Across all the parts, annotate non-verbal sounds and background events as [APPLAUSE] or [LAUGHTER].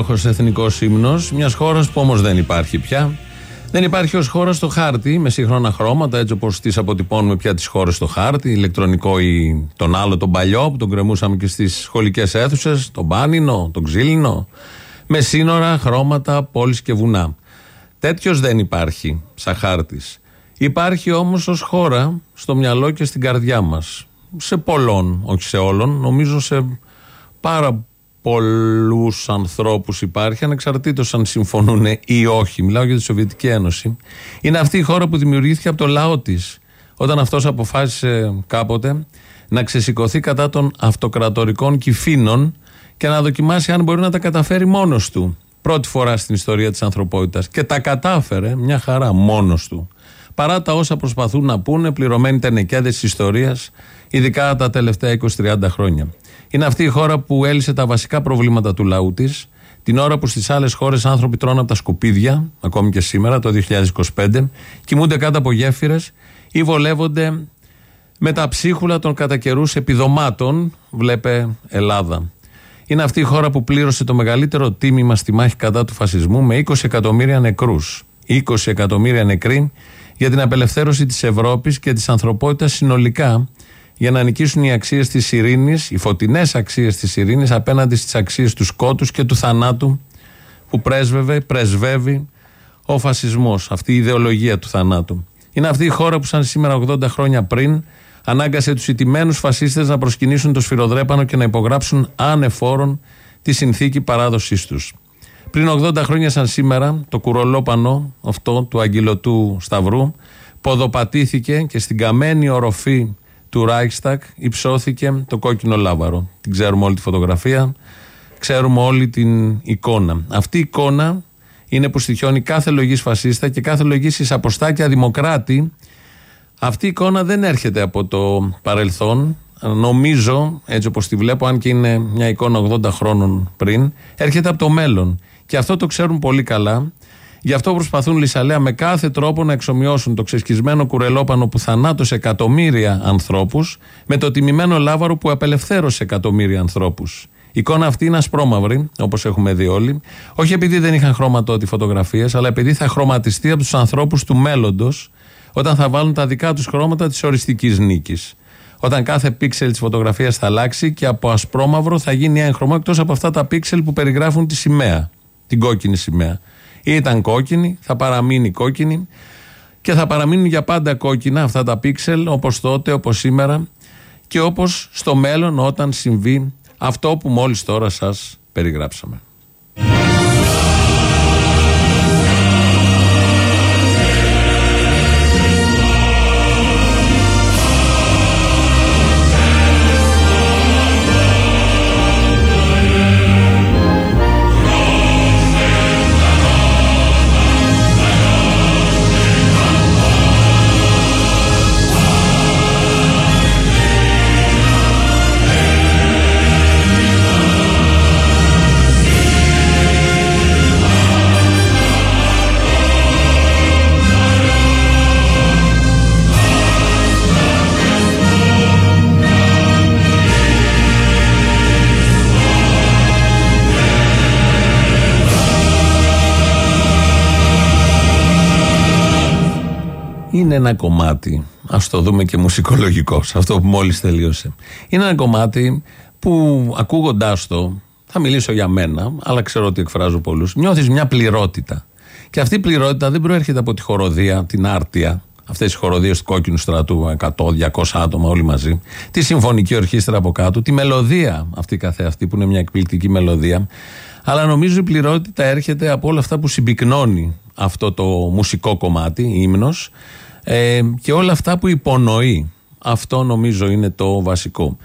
Είναι ένας υπέροχος εθνικός ύμνος μιας χώρας που όμως δεν υπάρχει πια. Δεν υπάρχει ως χώρα στο χάρτη με σύγχρονα χρώματα, έτσι όπως τις αποτυπώνουμε πια τις χώρες στο χάρτη, ηλεκτρονικό ή τον άλλο, τον παλιό που τον κρεμούσαμε και στις σχολικές αίθουσες, τον πάνινο, τον ξύλινο, με σύνορα, χρώματα, πόλεις και βουνά. Τέτοιος δεν υπάρχει σαν χάρτης. Υπάρχει όμως ως χώρα στο μυαλό και στην καρδιά μας. Σε πολλών, όχι σε όλων, νομίζω σε πάρα πολλούς ανθρώπους υπάρχει, ανεξαρτήτως αν συμφωνούν ή όχι. Μιλάω για τη Σοβιετική Ένωση. Είναι αυτή η χώρα που δημιουργήθηκε από το λαό της. Όταν αυτός αποφάσισε κάποτε να ξεσηκωθεί κατά των αυτοκρατορικών κυφήνων και να δοκιμάσει αν μπορεί να τα καταφέρει μόνος του. Πρώτη φορά στην ιστορία της ανθρωπότητας. Και τα κατάφερε μια χαρά μόνος του. Παρά τα όσα προσπαθούν να πούνε, πληρωμένοι τενεκέδε της ιστορίας, ειδικά τα τελευταία 20-30 χρόνια. Είναι αυτή η χώρα που έλυσε τα βασικά προβλήματα του λαού της, την ώρα που στις άλλες χώρες άνθρωποι τρώνε από τα σκουπίδια, ακόμη και σήμερα, το 2025, κοιμούνται κάτω από γέφυρες ή βολεύονται με τα ψίχουλα των κατά καιρούς επιδομάτων, βλέπε Ελλάδα. Είναι αυτή η χώρα που πλήρωσε το μεγαλύτερο τίμημα στη μάχη κατά του φασισμού με 20 εκατομμύρια νεκρούς. 20 εκατομμύρια νεκροί για την απελευθέρωση της Ευρώπης και της ανθρωπότητας συνολικά για να νικήσουν οι αξίες της ειρήνης, οι φωτεινές αξίες της ειρήνης απέναντι στις αξίες του σκότους και του θανάτου που πρέσβευε, πρεσβεύει ο φασισμός, αυτή η ιδεολογία του θανάτου. Είναι αυτή η χώρα που, σαν σήμερα 80 χρόνια πριν, ανάγκασε τους ηττημένου φασίστες να προσκυνήσουν το σφυροδρέπανο και να υπογράψουν ανεφόρον τη συνθήκη παράδοσής τους. Πριν 80 χρόνια, σαν σήμερα, το κουρολόπανο αυτό του Αγγελωτού Σταυρού ποδοπατήθηκε και στην καμένη οροφή του Ράιχστακ υψώθηκε το κόκκινο λάβαρο. Την ξέρουμε όλη τη φωτογραφία, ξέρουμε όλη την εικόνα. Αυτή η εικόνα είναι που στοιχιώνει κάθε λογής φασίστα και κάθε λογής εισαποστάκια δημοκράτη. Αυτή η εικόνα δεν έρχεται από το παρελθόν. Νομίζω, έτσι όπως τη βλέπω, αν και είναι μια εικόνα 80 χρόνων πριν, έρχεται από το μέλλον. Και αυτό το ξέρουν πολύ καλά Γι' αυτό προσπαθούν Λισαλέα με κάθε τρόπο να εξομοιώσουν το ξεσκισμένο κουρελόπανο που θανάτωσε εκατομμύρια ανθρώπους με το τιμημένο λάβαρο που απελευθέρωσε εκατομμύρια ανθρώπους. Η εικόνα αυτή είναι ασπρόμαυρη, όπως έχουμε δει όλοι, όχι επειδή δεν είχαν χρώμα τότε φωτογραφίες, αλλά επειδή θα χρωματιστεί από τους ανθρώπους του μέλλοντος όταν θα βάλουν τα δικά τους χρώματα της οριστικής νίκης. Όταν κάθε πίξελ της φωτογραφίας θα αλλάξει και από ασπρόμαυρο θα γίνει έγχρωμο εκτός από αυτά τα πίξελ που περιγράφουν τη σημαία, την κόκκινη σημαία. Ήταν κόκκινη, θα παραμείνει κόκκινη και θα παραμείνουν για πάντα κόκκινα αυτά τα πίξελ όπως τότε, όπως σήμερα και όπως στο μέλλον όταν συμβεί αυτό που μόλις τώρα σας περιγράψαμε. Είναι ένα κομμάτι, ας το δούμε και μουσικολογικός, σε αυτό που μόλις τελείωσε. Είναι ένα κομμάτι που ακούγοντάς το, θα μιλήσω για μένα, αλλά ξέρω ότι εκφράζω πολλούς, νιώθεις μια πληρότητα. Και αυτή η πληρότητα δεν προέρχεται από τη χοροδία, την άρτια, αυτές οι χοροδίες του κόκκινου στρατού, 100-200 άτομα όλοι μαζί, τη συμφωνική ορχήστρα από κάτω, τη μελωδία αυτή καθεαυτή που είναι μια εκπληκτική μελωδία. Αλλά νομίζω η πληρότητα έρχεται από όλα αυτά που συμπυκνώνει αυτό το μουσικό κομμάτι, ύμνος, ε, και όλα αυτά που υπονοεί. Αυτό νομίζω είναι το βασικό.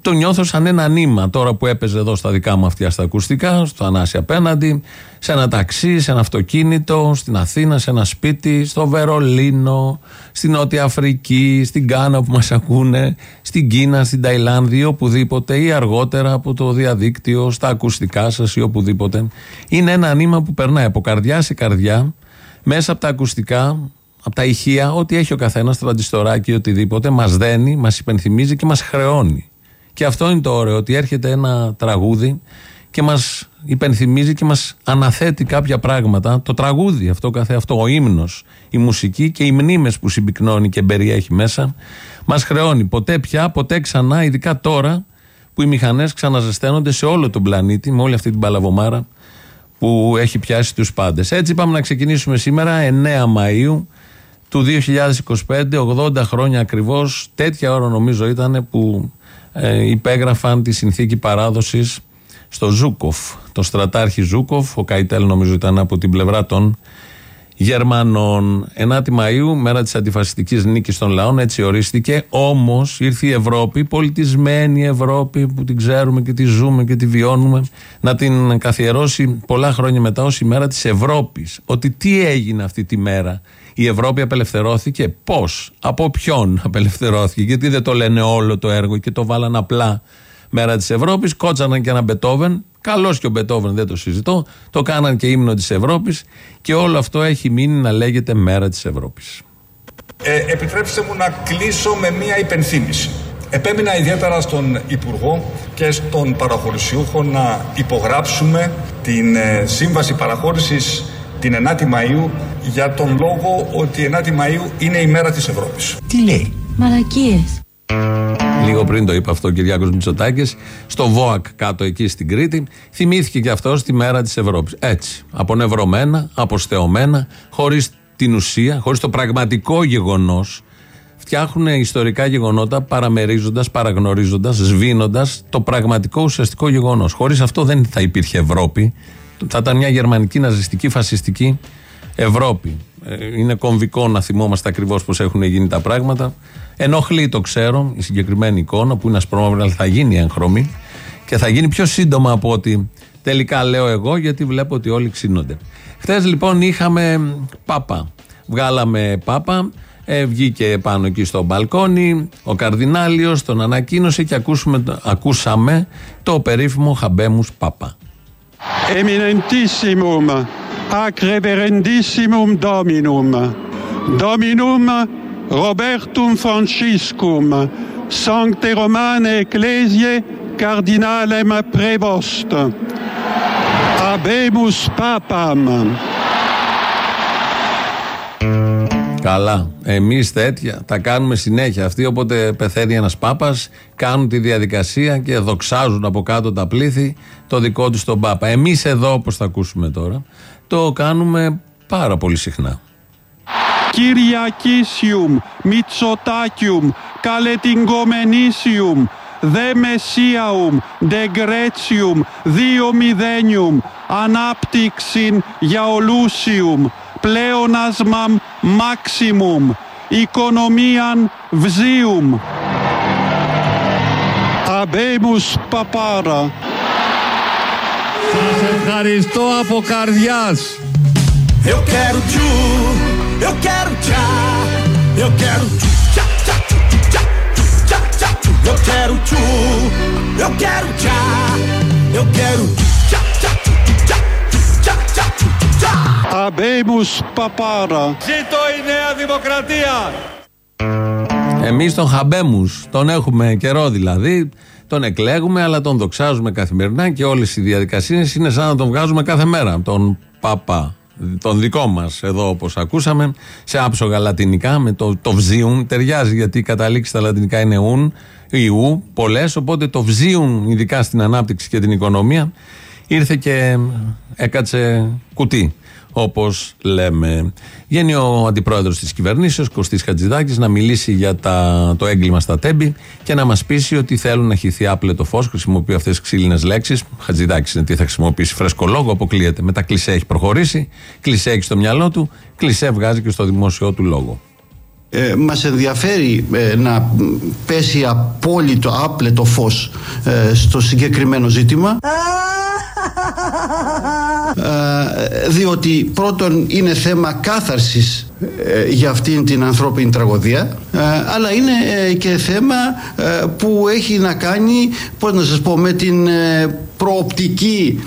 Το νιώθω σαν ένα νήμα τώρα που έπαιζε εδώ στα δικά μου αυτιά στα ακουστικά, στο Ανάση απέναντι, σε ένα ταξί, σε ένα αυτοκίνητο, στην Αθήνα, σε ένα σπίτι, στο Βερολίνο, στην Νότια Αφρική, στην Κάνα που μας ακούνε, στην Κίνα, στην Ταϊλάνδη, οπουδήποτε ή αργότερα από το διαδίκτυο, στα ακουστικά σας ή οπουδήποτε. Είναι ένα νήμα που περνάει από καρδιά σε καρδιά, μέσα από τα ακουστικά, από τα ηχεία, ό,τι έχει ο καθένας, τραντιστοράκι, οτιδήποτε, μας δένει, μας υπενθυμίζει και μας χρεώνει. Και αυτό είναι το ωραίο, ότι έρχεται ένα τραγούδι και μας υπενθυμίζει και μας αναθέτει κάποια πράγματα. Το τραγούδι αυτό καθε αυτό, ο ύμνος, η μουσική και οι μνήμες που συμπυκνώνει και περιέχει μέσα, μας χρεώνει. Ποτέ πια, ποτέ ξανά, ειδικά τώρα που οι μηχανές ξαναζεσταίνονται σε όλο τον πλανήτη, με όλη αυτή την παλαβομάρα που έχει πιάσει τους πάντες. Έτσι, πάμε να ξεκινήσουμε σήμερα, 9 Μαΐου του 2025, 80 χρόνια ακριβώς. Τέτοια ώρα νομίζω ήταν που ε, υπέγραφαν τη συνθήκη παράδοσης στο Ζούκοφ. Το στρατάρχη Ζούκοφ, ο Καϊτέλ νομίζω ήταν από την πλευρά των Γερμανών. 9η Μαΐου, μέρα της αντιφασιστικής νίκης των λαών, έτσι ορίστηκε. Όμως ήρθε η Ευρώπη, πολιτισμένη Ευρώπη που την ξέρουμε και τη ζούμε και τη βιώνουμε, να την καθιερώσει πολλά χρόνια μετά ως η μέρα της Ευρώπης. Ότι τι έγινε αυτή τη μέρα; Η Ευρώπη απελευθερώθηκε. Πώς, από ποιον απελευθερώθηκε, Γιατί δεν το λένε όλο το έργο και το βάλαν απλά μέρα της Ευρώπης. Κότσαναν και ένα Μπετόβεν. Καλός και ο Μπετόβεν, δεν το συζητώ. Το κάναν και ύμνο της Ευρώπης. Και όλο αυτό έχει μείνει να λέγεται μέρα της Ευρώπης. Ε, επιτρέψτε μου να κλείσω με μία υπενθύμηση. Επέμεινα ιδιαίτερα στον Υπουργό και στον παραχωρησιούχο να υπογράψουμε την ε, σύμβαση παραχώρησης την 9η Μαΐου για τον λόγο ότι η 9η Μαΐου είναι η μέρα της Ευρώπης. Τι λέει; Μαλακίες. Λίγο πριν το είπε αυτό ο Κυριάκος Μητσοτάκης, στο ΒΟΑΚ κάτω εκεί στην Κρήτη, θυμήθηκε και αυτός τη μέρα της Ευρώπης. Έτσι, απονευρωμένα, αποστεωμένα, χωρίς την ουσία, χωρίς το πραγματικό γεγονός, φτιάχνουν ιστορικά γεγονότα παραμερίζοντας, παραγνωρίζοντας, σβήνοντας το πραγματικό ουσιαστικό γεγονός. Χωρίς αυτό δεν θα υπήρχε Ευρώπη, θα ήταν μια γερμανική, ναζιστική, φασιστική Ευρώπη. Ε, είναι κομβικό να θυμόμαστε ακριβώς πώς έχουν γίνει τα πράγματα. Ενοχλεί, το ξέρω, η συγκεκριμένη εικόνα που είναι ασπρόμαυρη, αλλά θα γίνει έγχρωμη και θα γίνει πιο σύντομα από ότι τελικά λέω εγώ, γιατί βλέπω ότι όλοι ξύνονται. Χθες λοιπόν είχαμε Πάπα. Βγάλαμε Πάπα. Ε, βγήκε πάνω εκεί στο μπαλκόνι ο Καρδινάλιος, τον ανακοίνωσε και ακούσουμε, ακούσαμε το περίφημο Χαμπέμους Πάπα. Eminentissimum, ac reverendissimum Dominum, Dominum Robertum Franciscum, Sancte Romane Ecclesiae Cardinalem Prevost, Abemus Papam. Καλά. Εμείς τέτοια τα κάνουμε συνέχεια. Αυτοί όποτε πεθαίνει ένας Πάπας, κάνουν τη διαδικασία και δοξάζουν από κάτω τα πλήθη το δικό τους τον Πάπα. Εμείς εδώ, όπως θα ακούσουμε τώρα, το κάνουμε πάρα πολύ συχνά. Κυριακίσιουμ, Μητσοτάκιουμ, Καλετιγκομενίσιουμ, Δε Μεσίαουμ, Δε Γκρέτσιουμ, Δύο Μηδένιουμ, Ανάπτυξην για Ολούσιουμ, πλεόνασμαμ maximum, οικονομίαν βζίουμ. Αμπέμους παπάρα. Σας ευχαριστώ από καρδιάς. Eu quero tchu, eu quero tchá, eu quero tchá, tchá, tchá, tchá, tchá, tchá, eu quero tchu, eu quero tchá, eu quero tchá, tchá. Αμπέμους παπάρα. Ζήτω η Νέα Δημοκρατία. Εμείς τον Χαμπέμους τον έχουμε καιρό δηλαδή. Τον εκλέγουμε, αλλά τον δοξάζουμε καθημερινά και όλες οι διαδικασίες είναι σαν να τον βγάζουμε κάθε μέρα. Τον Παπά, τον δικό μας εδώ όπως ακούσαμε, σε άψογα λατινικά με το, το βζίουν. Ταιριάζει γιατί οι καταλήξεις στα λατινικά είναι ουν, ή ου, πολλές. Οπότε το βζίουν, ειδικά στην ανάπτυξη και την οικονομία, ήρθε και έκατσε κουτί όπως λέμε. Βγαίνει ο αντιπρόεδρος της κυβερνήσεως, Κωστής Χατζηδάκης, να μιλήσει για τα, το έγκλημα στα τέμπη και να μας πείσει ότι θέλουν να χυθεί άπλετο φως. Χρησιμοποιεί αυτές τις ξύλινες λέξεις. Χατζηδάκης είναι τι θα χρησιμοποιήσει. Φρέσκο λόγο, αποκλείεται. Με τα κλισέ έχει προχωρήσει. Κλισέ έχει στο μυαλό του. Κλισέ βγάζει και στο δημόσιο του λόγο. Ε, μας ενδιαφέρει ε, να πέσει απόλυτο άπλετο φως ε, στο συγκεκριμένο ζήτημα ε, διότι πρώτον είναι θέμα κάθαρσης ε, για αυτήν την ανθρώπινη τραγωδία ε, αλλά είναι και θέμα που έχει να κάνει πώς να σας πω με την προοπτική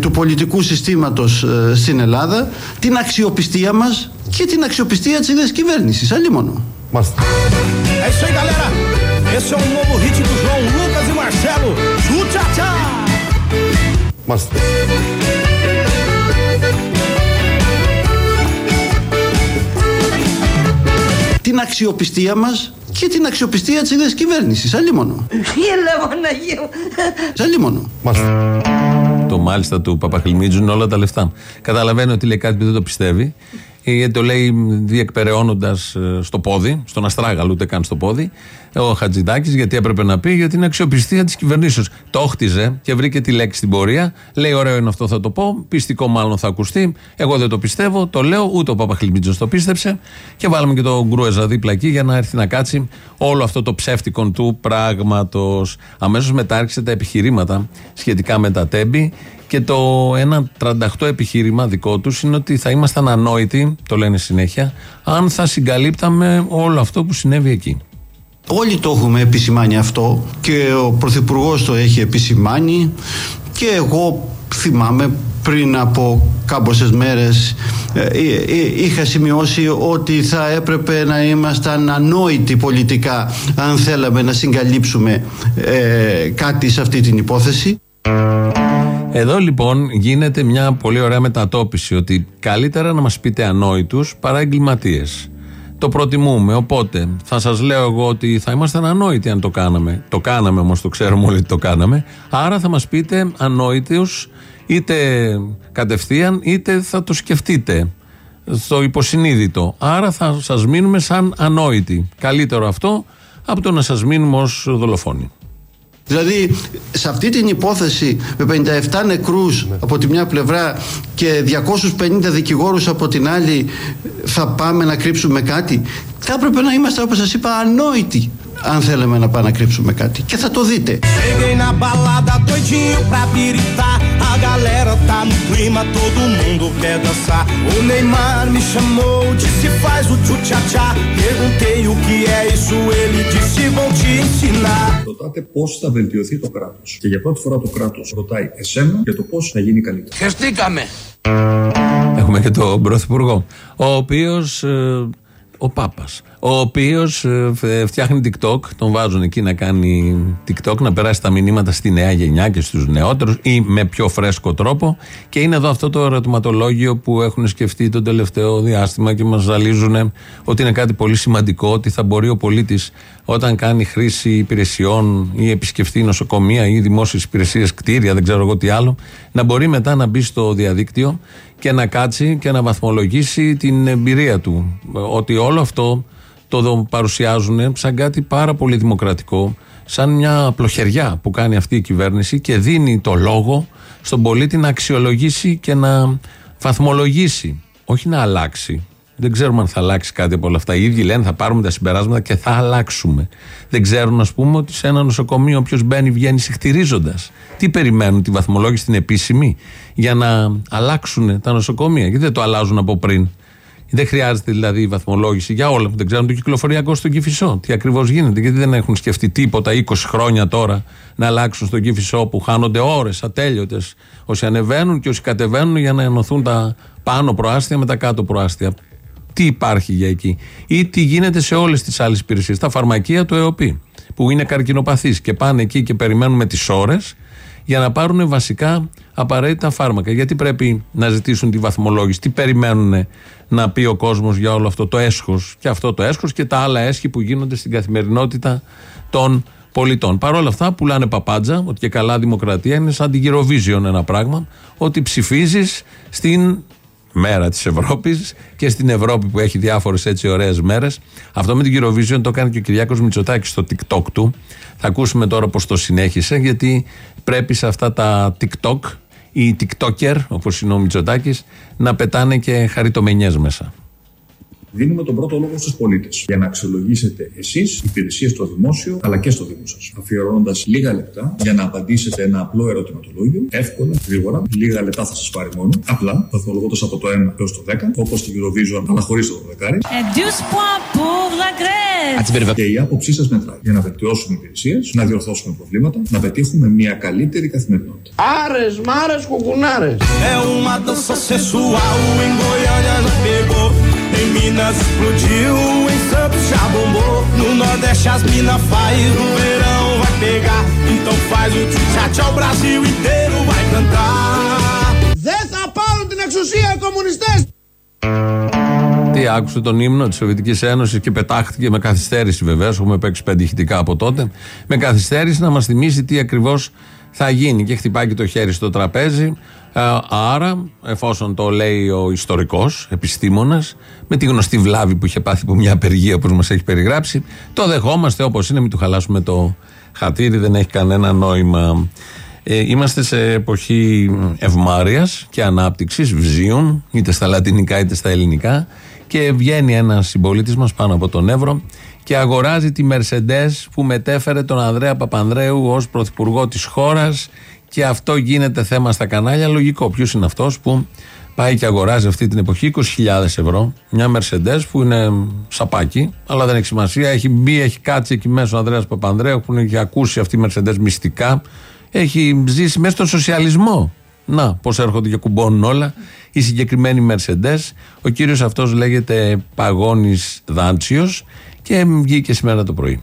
του πολιτικού συστήματος στην Ελλάδα την αξιοπιστία μας και την αξιοπιστία της ίδιας κυβέρνησης. Αλλήμωνο É isso aí, galera. Esse é o novo hit do João Lucas e Μάλιστα. την αξιοπιστία μας και την αξιοπιστία της ίδιας κυβέρνησης. Αλλήμωνο. Αλλήμωνο. Μάλιστα. Το μάλιστα του Παπαχλημίτζου είναι όλα τα λεφτά. Καταλαβαίνω ότι λέει κάτι που δεν το πιστεύει. Ε, Γιατί το λέει διεκπεραιώνοντας στο πόδι, στον αστράγαλο, ούτε καν στο πόδι, ο Χατζηδάκης, γιατί έπρεπε να πει για την αξιοπιστία της κυβερνήσεως. Το όχτιζε και βρήκε τη λέξη στην πορεία. Λέει: Ωραίο είναι αυτό, θα το πω. Πιστικό μάλλον θα ακουστεί. Εγώ δεν το πιστεύω, το λέω. Ούτε ο Παπαχλημίτζο το πίστεψε. Και βάλαμε και τον Γκρούεζα δίπλα εκεί για να έρθει να κάτσει όλο αυτό το ψεύτικο του πράγματος. Αμέσως μετά άρχισε τα επιχειρήματα σχετικά με τα τέμπη. Και το ένα 38 επιχείρημα δικό τους είναι ότι θα ήμασταν ανόητοι, το λένε συνέχεια, αν θα συγκαλύπταμε όλο αυτό που συνέβη εκεί. Όλοι το έχουμε επισημάνει αυτό και ο Πρωθυπουργός το έχει επισημάνει και εγώ θυμάμαι πριν από κάμποσες μέρες ε, ε, ε, είχα σημειώσει ότι θα έπρεπε να ήμασταν ανόητοι πολιτικά αν θέλαμε να συγκαλύψουμε ε, κάτι σε αυτή την υπόθεση. Εδώ λοιπόν γίνεται μια πολύ ωραία μετατόπιση ότι καλύτερα να μας πείτε ανόητους παρά εγκληματίες. Το προτιμούμε. Οπότε θα σας λέω εγώ ότι θα ήμασταν ανόητοι αν το κάναμε. Το κάναμε όμως, το ξέρουμε όλοι ότι το κάναμε. Άρα θα μας πείτε ανόητους είτε κατευθείαν είτε θα το σκεφτείτε στο υποσυνείδητο. Άρα θα σας μείνουμε σαν ανόητοι. Καλύτερο αυτό από το να σας μείνουμε ως δολοφόνοι. Δηλαδή σε αυτή την υπόθεση με 57 νεκρούς από τη μια πλευρά και 250 δικηγόρους από την άλλη θα πάμε να κρύψουμε κάτι; Θα έπρεπε να είμαστε όπως σας είπα ανόητοι αν θέλουμε να πάμε να κρύψουμε κάτι και θα το δείτε. Cheguei na balada doidinho pra piritar. A galera tá no clima, todo mundo quer dançar. O Neymar me chamou, disse faz o tchu-tcha-tcha. Perguntei o que é isso, ele disse vão te ensinar. Ρωτάτε πώς θα βελτιωθεί το κράτος. Και για πρώτη φορά το κράτος ρωτάει εσένα για το πώς θα γίνει καλύτερα. Έχουμε και τον Πρωθυπουργό, ο οποίος. Ο Πάπας, ο οποίος φτιάχνει TikTok, τον βάζουν εκεί να κάνει TikTok, να περάσει τα μηνύματα στη νέα γενιά και στους νεότερους ή με πιο φρέσκο τρόπο. Και είναι εδώ αυτό το ερωτηματολόγιο που έχουν σκεφτεί τον τελευταίο διάστημα και μας ζαλίζουν ότι είναι κάτι πολύ σημαντικό, ότι θα μπορεί ο πολίτης όταν κάνει χρήση υπηρεσιών ή επισκεφτεί νοσοκομεία ή δημόσιες υπηρεσίες, κτίρια, δεν ξέρω εγώ τι άλλο, να μπορεί μετά να μπει στο διαδίκτυο και να κάτσει και να βαθμολογήσει την εμπειρία του. Ότι όλο αυτό το παρουσιάζουν σαν κάτι πάρα πολύ δημοκρατικό, σαν μια πλοχεριά που κάνει αυτή η κυβέρνηση και δίνει το λόγο στον πολίτη να αξιολογήσει και να βαθμολογήσει. Όχι να αλλάξει. Δεν ξέρουμε αν θα αλλάξει κάτι από όλα αυτά. Οι ίδιοι λένε θα πάρουμε τα συμπεράσματα και θα αλλάξουμε. Δεν ξέρουν, ας πούμε, ότι σε ένα νοσοκομείο όποιος μπαίνει βγαίνει συχτηρίζοντας. Τι περιμένουν, τη βαθμολόγηση την επίσημη, για να αλλάξουν τα νοσοκομεία; Γιατί δεν το αλλάζουν από πριν. Δεν χρειάζεται δηλαδή η βαθμολόγηση για όλα. Δεν ξέρουν το κυκλοφοριακό στον Κυφισό. Τι ακριβώς γίνεται; Γιατί δεν έχουν σκεφτεί τίποτα 20 χρόνια τώρα να αλλάξουν στον Κυφισό που χάνονται ώρες ατέλειωτες όσοι ανεβαίνουν και όσοι κατεβαίνουν για να ενωθούν τα πάνω προάστια με τα κάτω προάστια. Τι υπάρχει για εκεί. Ή τι γίνεται σε όλες τις άλλες υπηρεσίες. Τα φαρμακεία του ΕΟΠΗ που είναι καρκινοπαθεί και πάνε εκεί και περιμένουν με τις ώρες για να πάρουν βασικά απαραίτητα φάρμακα. Γιατί πρέπει να ζητήσουν τη βαθμολόγηση, τι περιμένουν να πει ο κόσμος για όλο αυτό το έσχος και αυτό το έσχος και τα άλλα έσχη που γίνονται στην καθημερινότητα των πολιτών. Παρ' όλα αυτά πουλάνε παπάντζα, ότι και καλά δημοκρατία είναι σαν την Eurovision ένα πράγμα, ότι ψηφίζεις στην μέρα της Ευρώπης και στην Ευρώπη που έχει διάφορες έτσι ωραίες μέρες. Αυτό με την Eurovision το κάνει και ο Κυριάκος Μητσοτάκης στο TikTok του. Θα ακούσουμε τώρα πώς το συνέχισε, γιατί πρέπει σε αυτά τα TikTok οι TikToker, όπως είναι ο Μητσοτάκης, να πετάνε και χαριτομενιές μέσα. Δίνουμε τον πρώτο λόγο στους πολίτες για να αξιολογήσετε εσείς υπηρεσίες στο δημόσιο αλλά και στο Δήμο σας. Αφιερώνοντας λίγα λεπτά για να απαντήσετε ένα απλό ερωτηματολόγιο, εύκολα, γρήγορα, λίγα λεπτά θα σας πάρει μόνο, απλά, βαθμολογώντας από το 1 έως το 10, όπως στη Eurovision, αλλά χωρίς το 12. Και η άποψή σας μετράει για να βελτιώσουμε υπηρεσίες, να διορθώσουμε προβλήματα, να πετύχουμε μια καλύτερη καθημερινότητα. Άρες, μάρε, κουκουνάρες. É uma dança sensual, em Goiânia já pegou. Em Minas explodiu, em Santos já bombou. No Nordeste as mina faz, no verão vai pegar. Em Então faz o tchau, o Brasil inteiro vai cantar. Δεν θα πάρουν την εξουσία οι κομμουνιστές. Τι άκουσε τον ύμνο της Σοβιετικής Ένωσης και πετάχτηκε με καθυστέρηση βεβαίως. Έχουμε παίξει πέντε ηχητικά από τότε. Με καθυστέρηση να μας θυμίσει τι ακριβώς θα γίνει. Και χτυπάει και το χέρι στο τραπέζι. Ε, άρα, εφόσον το λέει ο ιστορικός, επιστήμονας, με τη γνωστή βλάβη που είχε πάθει από μια απεργία όπω μας έχει περιγράψει, το δεχόμαστε όπως είναι, μην του χαλάσουμε το χατήρι, δεν έχει κανένα νόημα. Ε, είμαστε σε εποχή ευμάρεια και ανάπτυξης, βζίων, είτε στα λατινικά είτε στα ελληνικά. Και βγαίνει ένας συμπολίτης μας πάνω από τον Εύρο και αγοράζει τη Mercedes που μετέφερε τον Ανδρέα Παπανδρέου ως πρωθυπουργό της χώρας. Και αυτό γίνεται θέμα στα κανάλια. Λογικό. Ποιος είναι αυτός που πάει και αγοράζει αυτή την εποχή 20.000 ευρώ μια Mercedes που είναι σαπάκι, αλλά δεν έχει σημασία. Έχει μπει, έχει κάτσει εκεί μέσα ο Ανδρέας Παπανδρέου που έχει ακούσει αυτή η Mercedes μυστικά. Έχει ζήσει μέσα στον σοσιαλισμό. Να, πώς έρχονται και κουμπώνουν όλα. Η συγκεκριμένη Mercedes. Ο κύριος αυτός λέγεται Παγώνης Δάντσιος και βγήκε σήμερα το πρωί.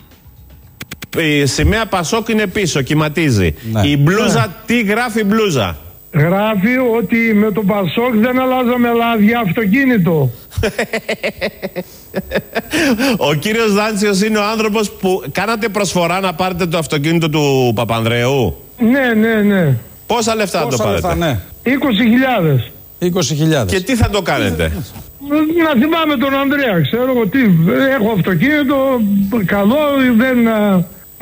Η σημαία Πασόκ είναι πίσω, κυματίζει. Ναι. Η μπλούζα, τι γράφει η μπλούζα; Γράφει ότι με τον Πασόκ δεν αλλάζαμε λάδια αυτοκίνητο. [LAUGHS] Ο κύριος Δάντσιος είναι ο άνθρωπος που κάνατε προσφορά να πάρετε το αυτοκίνητο του Παπανδρέου; Ναι, ναι, ναι. Πόσα λεφτά θα το Πόσα πάρετε; λεφτά, ναι. 20.000. 20.000. Και τι θα το κάνετε; Να θυμάμαι τον Ανδρέα, ξέρω εγώ τι. Έχω αυτοκίνητο, καλό, δεν.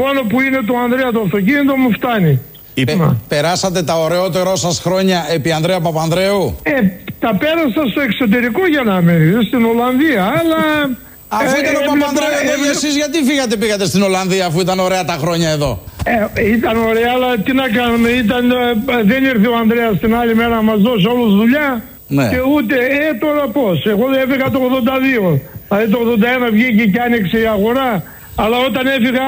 Α, Μόνο που είναι το Ανδρέα το αυτοκίνητο μου φτάνει. Η- Πε- περάσατε τα ωραιότερό σας χρόνια επί Ανδρέα Παπανδρέου; Ε, τα πέρασα στο εξωτερικό για να είμαι, στην Ολλανδία, αλλά. Αφού ε, ήταν ο έβλεπα- Παπανδρέου εδώ, έβλεπα- εσείς γιατί φύγατε πήγατε στην Ολλανδία αφού ήταν ωραία τα χρόνια εδώ; Ε, ήταν ωραία, αλλά τι να κάνουμε. Ήταν, ε, δεν ήρθε ο Ανδρέας την άλλη μέρα να μας δώσει όλους δουλειά. Ναι. Και ούτε, ε, τώρα πώς. Εγώ έφυγα το 82. Δηλαδή το 81 βγήκε και άνοιξε η αγορά. Αλλά όταν έφυγα,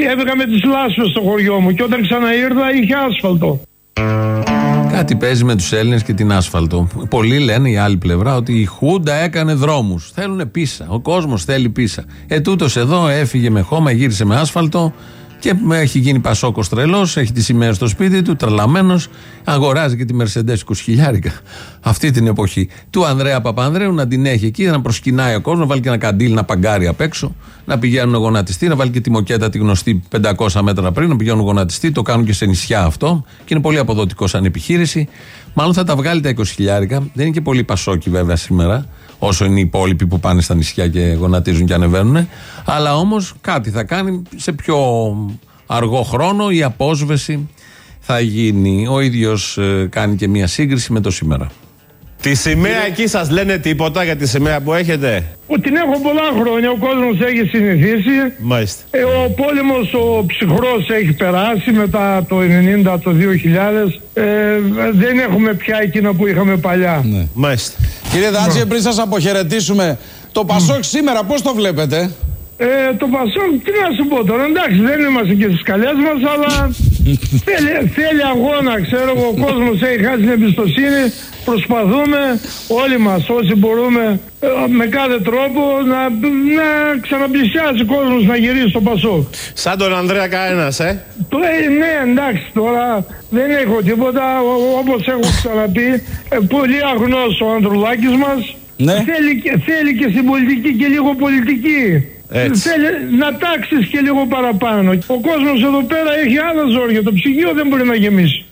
έφυγα με τις λάσπες στο χωριό μου. Και όταν ξαναήρθα είχε άσφαλτο. Κάτι παίζει με τους Έλληνες και την άσφαλτο. Πολλοί λένε η άλλη πλευρά ότι η Χούντα έκανε δρόμους. Θέλουν πίσα. Ο κόσμος θέλει πίσα. Ε, τούτος εδώ έφυγε με χώμα, γύρισε με άσφαλτο και έχει γίνει πασόκος τρελός. Έχει τη σημαία στο σπίτι του, τρελαμένος. Αγοράζει και τη Mercedes 20 χιλιάρικα. Αυτή την εποχή. Του Ανδρέα Παπανδρέου να την έχει εκεί, να προσκυνάει ο κόσμος, να βάλει και ένα καντήλ να παγκάρει απ' έξω, να πηγαίνουν γονατιστή, να βάλει και τη μοκέτα τη γνωστή 500 μέτρα πριν, να πηγαίνουν γονατιστή. Το κάνουν και σε νησιά αυτό και είναι πολύ αποδοτικό σαν επιχείρηση. Μάλλον θα τα βγάλει τα 20 χιλιάρικα. Δεν είναι και πολύ πασόκι βέβαια σήμερα, όσο είναι οι υπόλοιποι που πάνε στα νησιά και γονατίζουν και ανεβαίνουν. Αλλά όμως κάτι θα κάνει σε πιο αργό χρόνο η απόσβεση θα γίνει. Ο ίδιος κάνει και μία σύγκριση με το σήμερα. Τη σημαία εκεί σας λένε τίποτα για τη σημαία που έχετε; Που την έχω πολλά χρόνια, ο κόσμος έχει συνηθίσει. Μάλιστα. Ε, ο πόλεμος ο ψυχρός έχει περάσει μετά το 90, το 2000. Ε, δεν έχουμε πια εκείνα που είχαμε παλιά. Μάλιστα. Κύριε Δάντσιε, πριν σας αποχαιρετήσουμε, το Πασόκ σήμερα πώς το βλέπετε; Ε, το Πασόκ, τι να σου πω τώρα, εντάξει δεν είμαστε και στις καλές μας, αλλά θέλει, θέλει αγώνα, ξέρω εγώ, ο κόσμος έχει χάσει την εμπιστοσύνη, προσπαθούμε όλοι μας όσοι μπορούμε ε, με κάθε τρόπο να, να ξαναπλησιάσει ο κόσμος να γυρίσει στο Πασόκ. Σαν τον Ανδρέα κανένας, ε. Το, ε, ναι, εντάξει, τώρα δεν έχω τίποτα. Ο- όπως έχω ξαναπεί, ε, πολύ αγνός ο Ανδρουλάκης μας. Ναι. Θέλει, και- θέλει και στην πολιτική και λίγο πολιτική. Έτσι. Θέλει να τάξεις και λίγο παραπάνω. Ο κόσμος εδώ πέρα έχει άλλα ζόρια. Το ψυγείο δεν μπορεί να γεμίσει.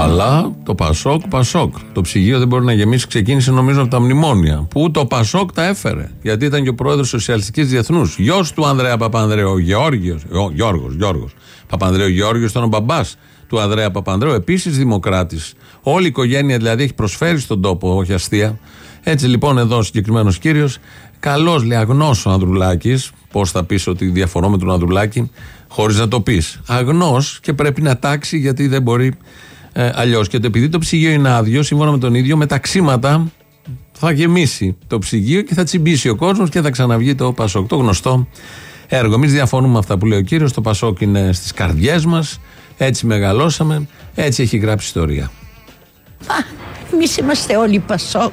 Αλλά το Πασόκ, Πασόκ. Το ψυγείο δεν μπορεί να γεμίσει. Ξεκίνησε νομίζω από τα μνημόνια. Που το Πασόκ τα έφερε. Γιατί ήταν και ο πρόεδρος Σοσιαλιστικής Διεθνούς. Γιος του Ανδρέα Παπανδρέου, ο Γεώργιος. Γιώργος, Γιώργος. Παπανδρέου Γεώργιος ήταν ο μπαμπάς του Ανδρέα Παπανδρέου. Επίσης δημοκράτης. Όλη η οικογένεια δηλαδή έχει προσφέρει στον τόπο, όχι αστεία. Έτσι λοιπόν εδώ ο συγκεκριμένος κύριος, καλός λέει, αγνός ο Ανδρουλάκης. Πώς θα πεις ότι διαφορώ με τον Ανδρουλάκη, χωρίς να το πεις. Αγνός και πρέπει να τάξει γιατί δεν μπορεί ε, αλλιώς. Και το, επειδή το ψυγείο είναι άδειο, σύμφωνα με τον ίδιο, με ταξίματα θα γεμίσει το ψυγείο και θα τσιμπήσει ο κόσμος και θα ξαναβγεί το Πασόκ. Το γνωστό έργο. Εμείς διαφωνούμε με αυτά που λέει ο κύριος. Το Πασόκ είναι στις καρδιές μας. Έτσι μεγαλώσαμε. Έτσι έχει γράψει ιστορία. Εμείς είμαστε όλοι Πασόκ.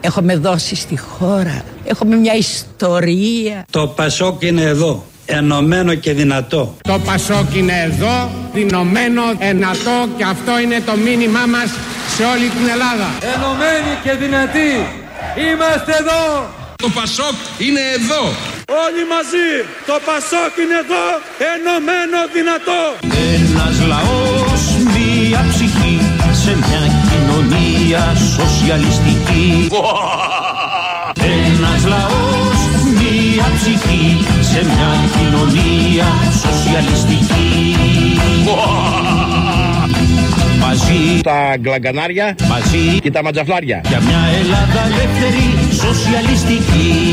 Έχουμε δώσει στη χώρα. Έχουμε μια ιστορία. Το Πασόκ είναι εδώ. ενωμένο και δυνατό. Το Πασόκ είναι εδώ, δυνωμένο, ενατό και αυτό είναι το μήνυμά μας σε όλη την Ελλάδα. Ενωμένοι και δυνατοί. Είμαστε εδώ. Το Πασόκ είναι εδώ. Όλοι μαζί, το Πασόκ είναι εδώ, ενωμένο δυνατό. Ένας λαός, μία ψυχή σε μια κοινωνία σοσιαλιστική. Ένας λαός, μία ψυχή σε μια κοινωνία σοσιαλιστική. Μαζί Τα γκλαγκανάρια μαζί και τα ματζαφλάρια. για μια Ελλάδα ελεύθερη σοσιαλιστική.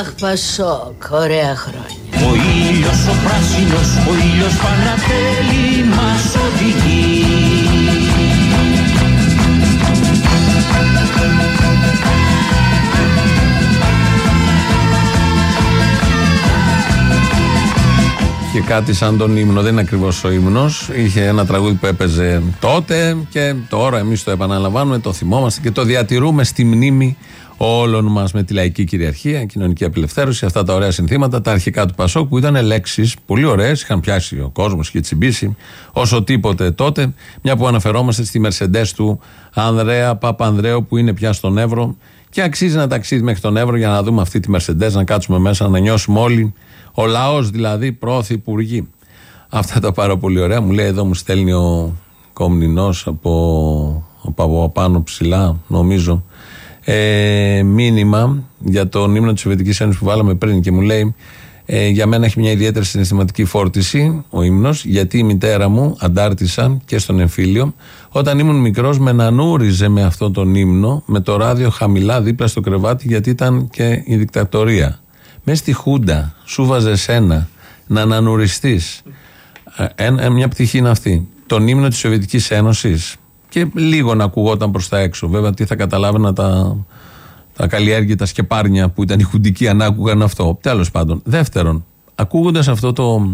Αχ, Πασόκ, ωραία χρόνια. Ο ήλιος ο πράσινος, ο ήλιος Πανατέλη μας οδηγεί. Και κάτι σαν τον ύμνο, δεν είναι ακριβώς ο ύμνος. Είχε ένα τραγούδι που έπαιζε τότε και τώρα εμείς το επαναλαμβάνουμε, το θυμόμαστε και το διατηρούμε στη μνήμη όλων μας με τη λαϊκή κυριαρχία, κοινωνική απελευθέρωση, αυτά τα ωραία συνθήματα, τα αρχικά του Πασόκ που ήταν λέξεις πολύ ωραίες, είχαν πιάσει ο κόσμος, είχε τσιμπήσει όσο τίποτε τότε. Μια που αναφερόμαστε στη Μερσεντέ του Ανδρέα Παπανδρέου που είναι πια στον Εύρο και αξίζει να ταξίδι μέχρι τον Εύρο για να δούμε αυτή τη Μερσεντέ, να κάτσουμε μέσα, να νιώσουμε όλοι. Ο λαός δηλαδή, πρωθυπουργοί. Αυτά τα πάρα πολύ ωραία. Μου λέει εδώ μου στέλνει ο Κομνηνό από, από πάνω ψηλά, νομίζω, ε, μήνυμα για τον ύμνο της Σοβιετικής Ένωσης που βάλαμε πριν και μου λέει ε, για μένα έχει μια ιδιαίτερη συναισθηματική φόρτιση ο ύμνος γιατί η μητέρα μου αντάρτησα και στον εμφύλιο όταν ήμουν μικρός με νανούριζε με αυτόν τον ύμνο με το ράδιο χαμηλά δίπλα στο κρεβάτι γιατί ήταν και η δικτατορία μες στη Χούντα σου βάζε σένα να ανανουριστείς ε, εν- ε, μια πτυχή είναι αυτή τον ύμνο της Σοβιετικής Ένωσης και λίγο να ακουγόταν προς τα έξω βέβαια τι θα καταλάβαινα τα, τα καλλιέργητα σκεπάρνια που ήταν οι χουντικοί αν άκουγαν αυτό. Τέλος πάντων. Δεύτερον, ακούγοντας αυτό το,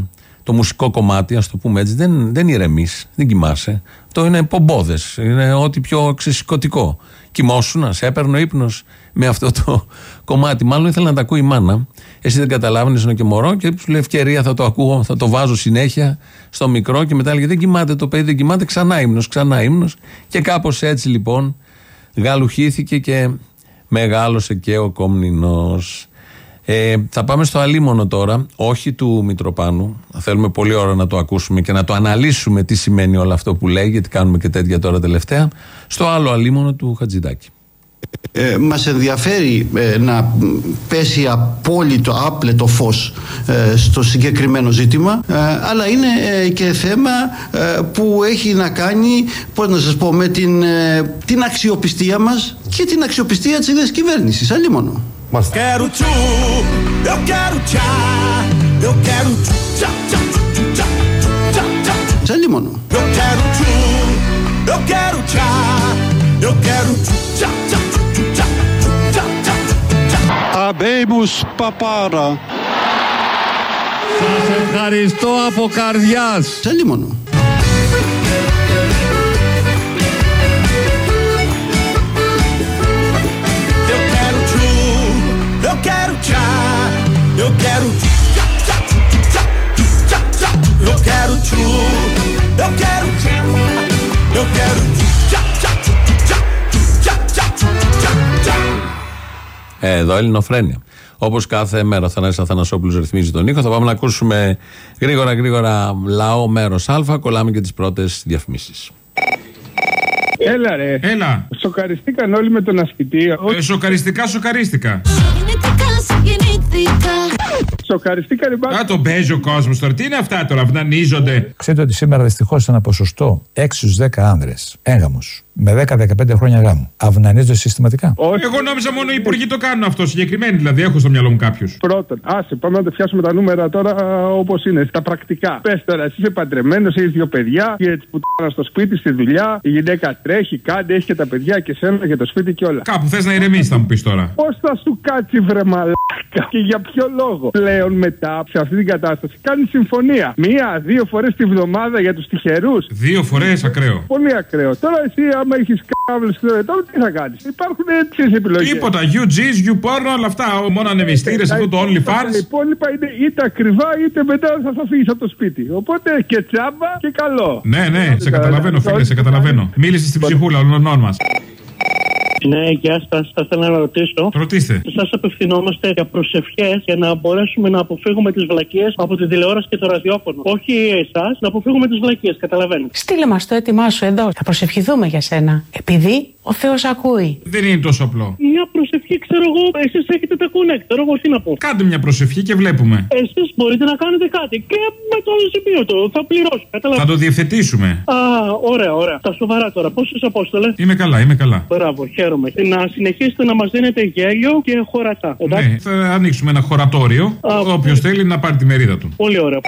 το μουσικό κομμάτι, ας το πούμε έτσι, δεν, δεν ηρεμείς, δεν κοιμάσαι. Αυτό είναι πομπόδες. Είναι ό,τι πιο ξεσηκωτικό. Κοιμόσουνα, σε έπαιρνε ο ύπνος με αυτό το [LAUGHS] κομμάτι. Μάλλον ήθελα να τα ακούει η μάνα. Εσύ δεν καταλάβαινες, είναι και μωρό και σου λέει ευκαιρία θα το ακούω, θα το βάζω συνέχεια στο μικρό και μετά έλεγε Δεν κοιμάται το παιδί, δεν κοιμάται, ξανά ύμνος, ξανά ύμνος. Και κάπως έτσι λοιπόν γαλουχήθηκε και μεγάλωσε και ο Κομνηνός. Ε, θα πάμε στο αλίμονο τώρα, όχι του Μητροπάνου. Θέλουμε πολύ ώρα να το ακούσουμε και να το αναλύσουμε τι σημαίνει όλο αυτό που λέει, γιατί κάνουμε και τέτοια τώρα τελευταία. Στο άλλο αλίμονο του Χατζηδάκη. ε, μας ενδιαφέρει ε, να πέσει απόλυτο άπλετο φως ε, στο συγκεκριμένο ζήτημα ε, αλλά είναι ε, και θέμα ε, που έχει να κάνει πώς να σας πω με την, ε, την αξιοπιστία μας και την αξιοπιστία της ίδιας κυβέρνησης αλλήμωνο Quero tchu, eu quero tchá, eu quero tchu, tchá, tchá, tchu, tchá, tchá, tchá, tchu. αλλήμωνο Eu quero tchu, eu quero tchá, eu quero tchu, tchá, tchá, tchu, tchu, tchá, tchu, tchá, tchá, tchu, tchá. Habemus papara. Σας ευχαριστώ από καρδιάς. αλλήμωνο Tchá, tchu. Eu quero tchu, eu quero tchá, eu quero tchu, tchá, tchá, tchu, tchu, tchá, tchu, tchá, tchá, tchu, tchá, tchá. Ε, εδώ Ελληνοφρένια. Όπω κάθε μέρα ο Θανάσης Αθανασόπουλος ρυθμίζει τον ήχο, θα πάμε να ακούσουμε γρήγορα γρήγορα λαό μέρο Α. Κολλάμε και τι πρώτε διαφημίσει. Έλα ρε. Έλα. Σοκαριστήκαν όλοι με τον ασκητή. Ε, σοκαριστικά, σοκαρίστηκα. Σοκαριστήκαν οι Α, τον παίζει ο κόσμος τώρα. Τι είναι αυτά τώρα, αυνανίζονται. Ξέρετε ότι σήμερα δυστυχώς ένα ποσοστό 6 στους 10 άνδρες έγαμου με 10-15 χρόνια γάμου αυνανίζονται συστηματικά. Εγώ νόμιζα μόνο οι υπουργοί το κάνουν αυτό. Συγκεκριμένοι δηλαδή, έχω στο μυαλό μου κάποιους. Πρώτον, άσε, πάμε να τα πιάσουμε τα νούμερα τώρα όπως είναι, στα πρακτικά. Πες τώρα, εσύ είσαι παντρεμένος, έχεις δύο παιδιά, και έτσι που τ' στο σπίτι, στη δουλειά, η γυναίκα τρέχει, κάντε, έχει και τα παιδιά και σένα και το σπίτι και όλα. Κάπου θες να ηρεμήσεις, θα μου πεις τώρα. Πώς θα σου κάτσει βρε μαλάκα και για ποιο λόγο; Πλέον πλέον μετά σε αυτή την κατάσταση κάνει συμφωνία. Μία-δύο φορές τη βδομάδα για τους τυχερούς. Δύο φορές ακραίο. Πολύ ακραίο. Τώρα εσύ, άμα έχεις κάβλες και τώρα τι θα κάνεις; Υπάρχουν έτσι επιλογές. Τίποτα. UGs, YouPorn, όλα αυτά. Μόνο ανεμιστήρες, αυτό το Τα OnlyFans. υπόλοιπα είναι είτε ακριβά είτε μετά θα σα φύγει από το σπίτι. Οπότε και τσάμπα και καλό. Ναι, ναι, σε καταλαβαίνω, φίλε, σε καταλαβαίνω. Μίλησες στην ψυχούλα όλων μας. Ναι, γεια σας. Θα ήθελα να ρωτήσω. Ρωτήστε. Σας απευθυνόμαστε για προσευχές για να μπορέσουμε να αποφύγουμε τις βλακίες από τη τηλεόραση και το ραδιόφωνο. Όχι εσάς, να αποφύγουμε τις βλακίες. Καταλαβαίνω. Στείλε μας το έτοιμά σου εδώ. Θα προσευχηθούμε για σένα. Επειδή ο Θεός ακούει. Δεν είναι τόσο απλό. Μια προσευχή, ξέρω εγώ, εσείς έχετε τα κουνέκ. Ξέρω εγώ τι να πω. Κάντε μια προσευχή και βλέπουμε. Εσείς μπορείτε να κάνετε κάτι και με το σημείο το θα πληρώσω. Θα Καταλαβαίνω. το διευθετήσουμε. Α, ωραία, ωραία. Τα σοβαρά τώρα. Πώς σα απόστολε; Είμαι καλά, είμαι καλά. Μπράβο, χαίρομαι. Να συνεχίσετε να μας δίνετε γέλιο και χωρατά. Εντάξει. Ναι, θα ανοίξουμε ένα χωρατόριο. Όποιος θέλει να πάρει τη μερίδα του. Πολύ ωραία.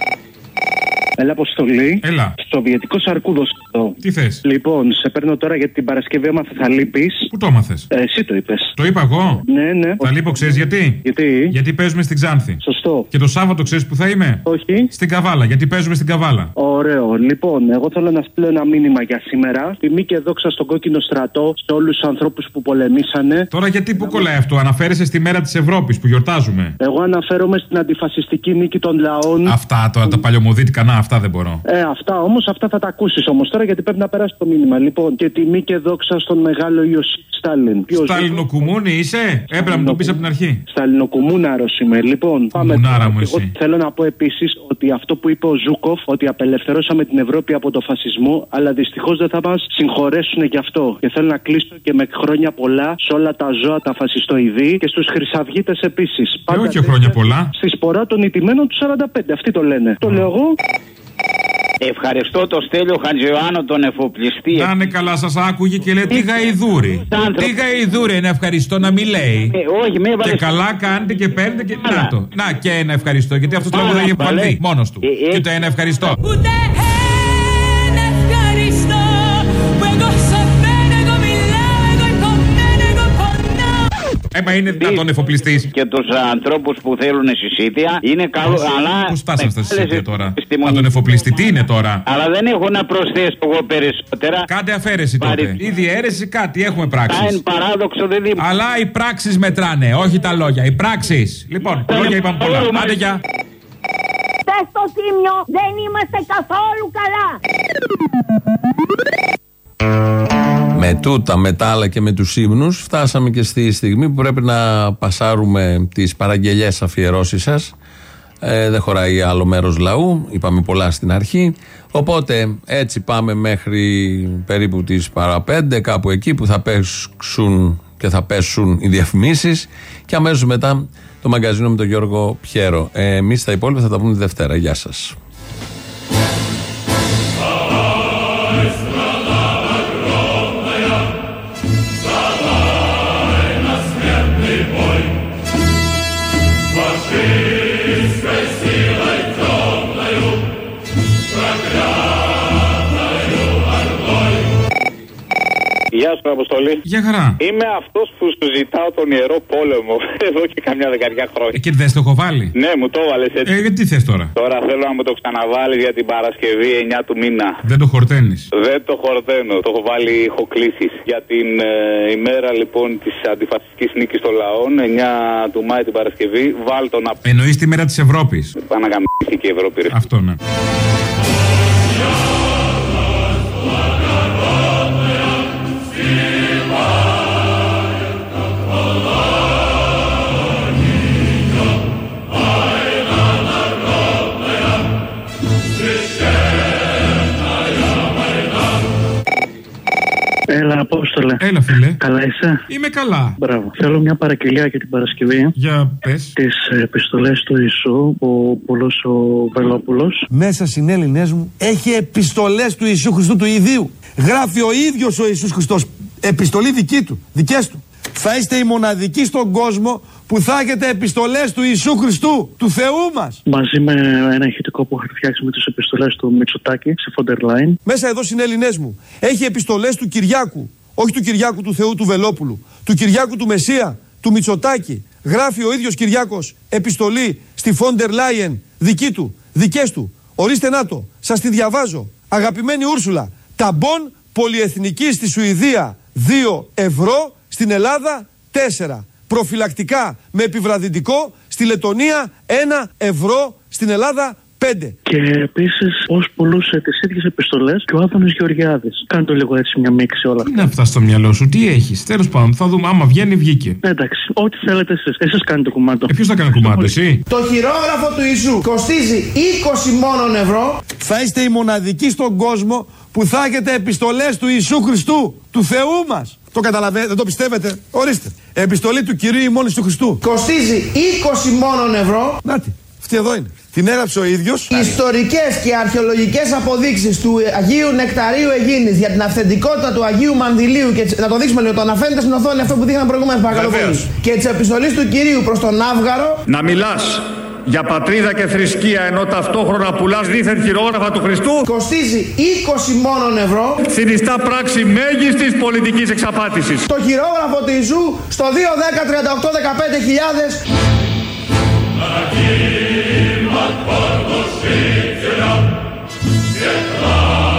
Έλα, Αποστολή. Έλα. Σοβιετικό αρκούδο αυτό. Τι θες; Λοιπόν, σε παίρνω τώρα για την Παρασκευή, άμα θα λείπεις. Πού το έμαθες; Ε, εσύ το είπες. Το είπα εγώ. Ναι, ναι. Θα λείπω, ξέρεις γιατί; Γιατί; Γιατί παίζουμε στην Ξάνθη. Σωστό. Και το Σάββατο ξέρεις που θα είμαι; Όχι. Στην Καβάλα. Γιατί παίζουμε στην Καβάλα. Ωραίο. Λοιπόν, εγώ θέλω να στείλω ένα μήνυμα για σήμερα. Τιμή και δόξα στον κόκκινο στρατό, σε όλους τους ανθρώπους που πολεμήσανε. Τώρα γιατί που κολλάει αυτό, αναφέρεσαι στη μέρα της Ευρώπης που γιορτάζουμε. Εγώ αναφέρομαι στην αντιφασιστική νίκη των λαών. Αυτά τώρα τα παλιωμοδίτικα, να αυτά δεν μπορώ. Ε, αυτά όμως, αυτά θα τα ακούσεις όμως τώρα γιατί πρέπει να περάσει το μήνυμα. Λοιπόν, και τιμή και δόξα στον μεγάλο Ιωσήφ Στάλιν. Ποιος- Σταλινοκουμούνι είσαι; Έπρεπε να το πεις από την αρχή. Σταλινοκουμούναρο είμαι. Λοιπόν, πάμε. Κουμουνάρα τώρα. μου Εγώ εσύ. θέλω να πω επίσης ότι αυτό που είπε ο Ζούκοφ, ότι απελευθερώσαμε την Ευρώπη από το φασισμό, αλλά δυστυχώς δεν θα μας συγχωρέσουν γι' αυτό. Και θέλω να κλείσω και με χρόνια πολλά σε όλα τα ζώα τα φασιστοειδή και στους χρυσαυγίτες επίσης. Και όχι χρόνια πολλά. Στη σπορά των ηττημένων του 45. Αυτοί το λένε. Το λέω εγώ. Ευχαριστώ το Στέλιο Χατζηιωάννου τον εφοπλιστή. Να είναι καλά, σας άκουγε και λέει τι γαϊδούρι. Τι γαϊδούρι, ένα ευχαριστώ να μην λέει. Ε, όχι, με Και έβαλες- καλά κάνετε και παίρνετε και. Να το. Να και ένα ευχαριστώ. Γιατί αυτό το τραγούδι έχει βάλει μόνος του. Ε, Και το ένα ευχαριστώ. Πονάω. Έμα είναι δυνατόν εφοπλιστής. Και τους ανθρώπους που θέλουν συσίτια είναι καλό, αλλά. Πώς στάσαν στα μεγάλες συσίτια τώρα; Να επιστημονικές- τον εφοπλιστή, τι είναι τώρα; Αλλά δεν έχω να προσθέσω εγώ περισσότερα. Κάντε αφαίρεση τότε. Παρι- Ή διαίρεση κάτι, έχουμε πράξεις. Κάιν παράδοξο δεν δει. Αλλά οι πράξεις μετράνε, όχι τα λόγια. Οι πράξεις. Λοιπόν, λόγια είπαμε πολλά. Άντε για. Πες στο τίμιο, δεν είμαστε καθόλου καλά. Με τούτα, με τα άλλα και με τους ύμνους φτάσαμε και στη στιγμή που πρέπει να πασάρουμε τις παραγγελιές αφιερώσεις σας. Ε, δεν χωράει άλλο μέρος λαού, είπαμε πολλά στην αρχή. Οπότε έτσι πάμε μέχρι περίπου τις παραπέντε, κάπου εκεί που θα πέσουν και θα πέσουν οι διαφημίσεις και αμέσως μετά το μαγκαζίνο με τον Γιώργο Πιέρο. Ε, εμείς τα υπόλοιπα θα τα πούμε τη Δευτέρα. Γεια σας. Γεια σου, Αποστολή. Για χαρά. Είμαι αυτός που σου ζητάω τον ιερό πόλεμο [LAUGHS] εδώ και καμιά δεκαετία χρόνια. Εκεί δεν το έχω βάλει. Ναι, μου το έβαλε έτσι. Ε, τι θες τώρα; Τώρα θέλω να μου το ξαναβάλεις για την Παρασκευή 9 του μήνα. Δεν το χορταίνεις. Δεν το χορταίνω. Το έχω βάλει ηχοκλήσεις. Για την ε, ημέρα λοιπόν της αντιφασιστικής νίκης των λαών, 9 του Μάη την Παρασκευή, βάλ το να Εννοείς τη μέρα της Ευρώπης; Παναγαμίθηκε η Ευρώπη. Ρε. Αυτό ναι. Φίλε. Καλά είσαι; Είμαι καλά. Μπράβο. Θέλω μια παραγγελιά για την Παρασκευή. Για πες. Τις επιστολές του Ιησού, ο Πουλός ο Βελόπουλος. Μέσα συνέλληνές μου έχει επιστολές του Ιησού Χριστού του ιδίου. Γράφει ο ίδιος ο Ιησούς Χριστός επιστολή δική του, δικές του. Θα είστε οι μοναδικοί στον κόσμο που θα έχετε επιστολές του Ιησού Χριστού, του Θεού μας. Μαζί με ένα ηχητικό που είχατε φτιάξει με τις επιστολές του Μητσοτάκη σε Φόντερ Λάιν. Μέσα εδώ συνέλληνές μου έχει επιστολές του Κυριάκου, όχι του Κυριάκου του Θεού του Βελόπουλου, του Κυριάκου του Μεσσία, του του Μητσοτάκη γράφει ο ίδιος Κυριάκος επιστολή στη Φόντερ Λάιεν δική του, δικές του. Ορίστε να το, σας τη διαβάζω. Αγαπημένη Ούρσουλα, τα μπον πολυεθνική στη Σουηδία 2 ευρώ, στην Ελλάδα 4. Προφυλακτικά με επιβραδυτικό στη Λετωνία 1 ευρώ, στην Ελλάδα 5. Και επίσης, ως πουλούσε τις ίδιες επιστολές και ο Άδωνο Γεωργιάδης. Κάντε λίγο έτσι μια μίξη όλα Τι είναι αυτά στο μυαλό σου, τι έχεις; Τέλος πάντων, θα δούμε. Άμα βγαίνει, βγήκε. Εντάξει, ό,τι θέλετε εσείς. Εσείς κάνετε κουμάντο. Ε, Ποιος θα κάνει κουμάντο, εσύ; Το χειρόγραφο του Ιησού κοστίζει 20 μόνον ευρώ. Θα είστε οι μοναδικοί στον κόσμο που θα έχετε επιστολές του Ιησού Χριστού, του Θεού μας. Το καταλαβαίνετε, δεν το πιστεύετε; Ορίστε. Επιστολή του Κυρίου ημών του Χριστού. Κοστίζει 20 μόνον ευρώ. Νάτι, αυτή εδώ είναι. Την έγραψε ο ίδιος. Ιστορικές και αρχαιολογικές αποδείξεις του Αγίου Νεκταρίου Αιγίνης για την αυθεντικότητα του Αγίου Μανδυλίου και της- να το δείξουμε λίγο, το αναφέρετε στην οθόνη αυτό που δείχναμε προηγούμενα παρακαλώ πολύ. Βεβαίως. Και της επιστολής του Κυρίου προς τον Άβγαρο Να μιλάς για πατρίδα και θρησκεία ενώ ταυτόχρονα πουλάς δίθεν χειρόγραφα του Χριστού κοστίζει 20 μόνον ευρώ. συνιστά πράξη μέγιστης πολιτικής εξαπάτησης. Το χειρόγραφο του Ιησού στο 2, 10, 38, 15 χιλιάδες. над понушителем светла.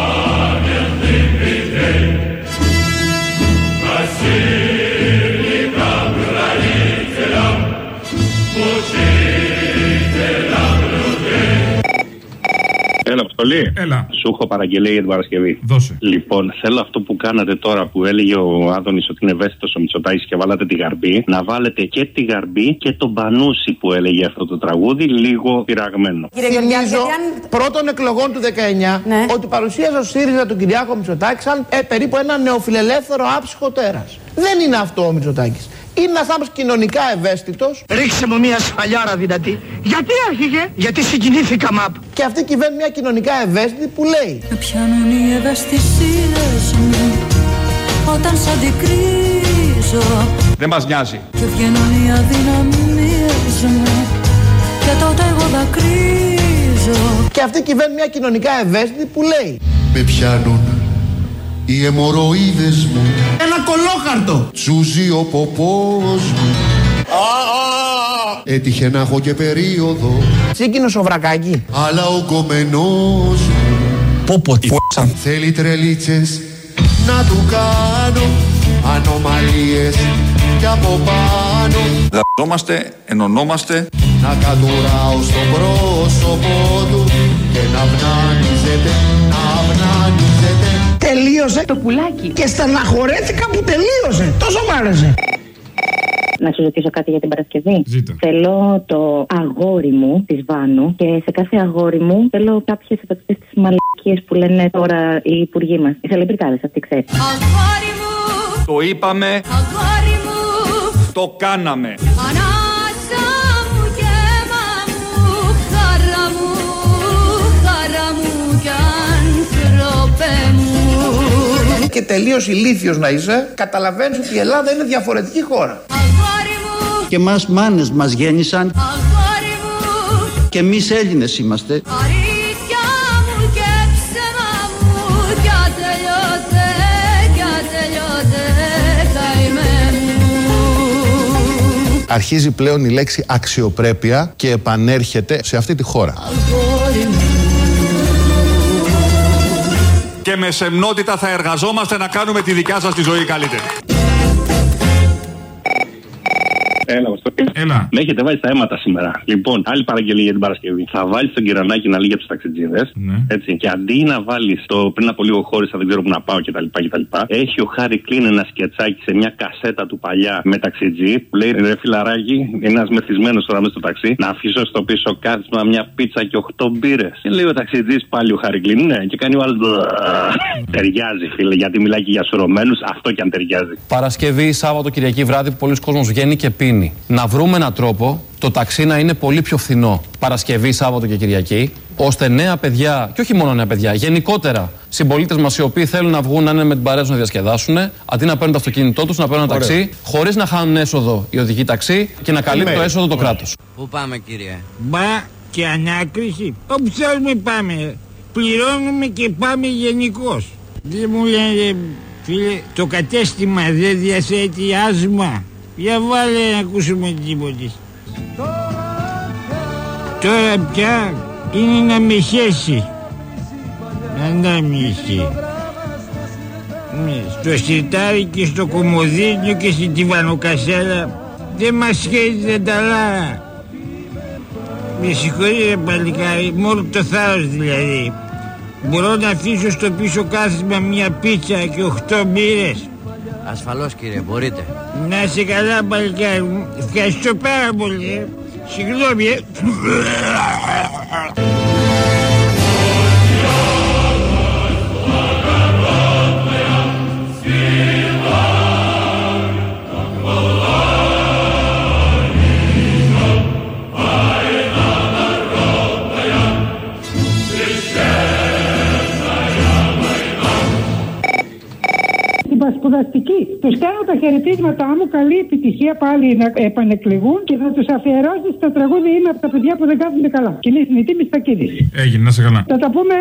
Έλα, Αποστολή. Έλα. Σου έχω παραγγελία για την Παρασκευή. Δώσε. Λοιπόν, θέλω αυτό που κάνατε τώρα που έλεγε ο Άδωνης ότι είναι ευαίσθητος ο Μητσοτάκης και βάλατε τη γαρμπή, να βάλετε και τη γαρμπή και τον Πανούση που έλεγε αυτό το τραγούδι, λίγο πειραγμένο. Θυμίζω πρώτων εκλογών του 19 ότι παρουσίαζε ο ΣΥΡΙΖΑ του Κυριάκο Μητσοτάκη σαν ε, περίπου ένα νεοφιλελεύθερο άψυχο τέρας. Δεν είναι αυτό ο Μητσοτάκης. Είναι ένας άνθρωπος κοινωνικά ευαίσθητος. Ρίξε μου μια σφαλιάρα δυνατή. Γιατί άρχιγε, γιατί συγκινήθηκα μαπ. Και αυτή κυβέρνει μια κοινωνικά ευαίσθητη που λέει. Με πιάνουν οι ευαισθησίες μου Όταν σ' αντικρίζω. Δεν μας νοιάζει. Και βγαίνουν οι αδυναμίες μου Και τότε εγώ δακρύζω. Και αυτή κυβέρνει μια κοινωνικά ευαίσθητη που λέει. Με πιάνουν οι αιμορροίδες μου. Ένα κολόχαρτο. Τσούζει ο ποπός μου Έτυχε να έχω και περίοδο Τσίκινο σοβρακάκι. Αλλά ο κομμενός μου Πω πω Θέλει τρελίτσες να του κάνω Ανομαλίες κι από πάνω Δαζόμαστε, ενωνόμαστε. Να κατουράω στο πρόσωπο του Και να αυνάνιζεται, να αυνάνιζεται Τελείωσε το πουλάκι. Και στεναχωρέθηκα που τελείωσε. Τόσο μ' άρεσε. Να σου ζητήσω κάτι για την Παρασκευή. Ζήτα. Θέλω το αγόρι μου της Βάνου και σε κάθε αγόρι μου θέλω κάποιες από αυτές τις μαλακίες που λένε τώρα οι υπουργοί μας. Οι σελεμπριτάδε, αυτοί ξέρει. Αγόρι μου, Το είπαμε, αγόρι μου το κάναμε. Ανάσα μου και αίμα μου Χαρά μου, χαρά μου κι άνθρωπε μου Και τελείως ηλίθιος να είσαι, καταλαβαίνεις ότι η Ελλάδα είναι διαφορετική χώρα. Αγόρι μου, Και μας μάνες μας γέννησαν αγόρι μου και εμείς Έλληνες είμαστε. Αλήθεια μου και ψέμα μου Κι ατελειώτε, κι ατελειώτε καημέ μου Αρχίζει πλέον η λέξη αξιοπρέπεια και επανέρχεται σε αυτή τη χώρα. Αγόρι μου Και με σεμνότητα θα εργαζόμαστε να κάνουμε τη δικιά σας τη ζωή καλύτερη. Έλα, Αποστολή. Έλα. Με έχετε βάλει στα αίματα σήμερα. Λοιπόν, άλλη παραγγελία για την Παρασκευή. Θα βάλεις τον κυρανάκι να λέει για τους ταξιτζίδες. Ναι. Έτσι. Και αντί να βάλεις το πριν από λίγο χώρισα, δεν ξέρω που να πάω κτλ. κτλ. Έχει ο Χάρη Κλίν ένα σκετσάκι σε μια κασέτα του παλιά με ταξιτζή που λέει ρε φιλαράκι, είναι ένας μεθυσμένος τώρα μέσα στο ταξί, να αφήσω στο πίσω κάθισμα μια πίτσα και 8 μπύρες. Και λέει ο ταξιτζής πάλι ο Χάρη Κλίν, ναι, και κάνει ο άλλος. Ταιριάζει, φίλε, γιατί μιλάει και για σουρωμένου, αυτό και αν ταιριάζει. Παρασκευή, Σάββατο, Κυριακή βράδυ που πολλοί κόσμος βγαίνει και πίνει. Να βρούμε έναν τρόπο το ταξί να είναι πολύ πιο φθηνό. Παρασκευή, Σάββατο και Κυριακή, ώστε νέα παιδιά, και όχι μόνο νέα παιδιά, γενικότερα συμπολίτες μας οι οποίοι θέλουν να βγουν να είναι με την παρέα τους να διασκεδάσουν, αντί να παίρνουν το αυτοκίνητό τους, να παίρνουν ένα Ωραία. ταξί, χωρίς να χάνουν έσοδο οι οδηγοί ταξί και να καλύπτει το έσοδο το κράτος. Πού πάμε κύριε; Μπα και ανάκριση. Όπου θέλουμε πάμε; Πληρώνουμε και πάμε γενικώς. Δεν μου λένε, φίλε, το κατέστημα δεν διαθέτει άσμα. Για βάλε να ακούσουμε τίποτε. Τώρα πια είναι να με χέσει. Ανάμιση. Ναι, στο σιρτάρι και στο κομμωδίνιο και στην τυβανοκασέλα δεν μας σχέδιζε τα λάρα. Με συγχωρεί ρε παλικάρι, μόνο το θάρρος δηλαδή. Μπορώ να αφήσω στο πίσω κάθισμα μια πίτσα και οχτώ μπύρες. Ασφαλώς κύριε, μπορείτε. Να είσαι καλά παλικάρι μου. Ευχαριστώ πάρα πολύ. ε. Συγγνώμη. Ε. Την πασπουδαστική. Τους κάνω τα χαιρετίσματά μου. Καλή επιτυχία πάλι να επανεκλεγούν και θα τους αφιερώσει στο τραγούδι Είμαι από τα παιδιά που δεν κάθονται καλά. Κοινή συνηθή Μιστακίδη. Έγινε, να σε καλά. Θα τα πούμε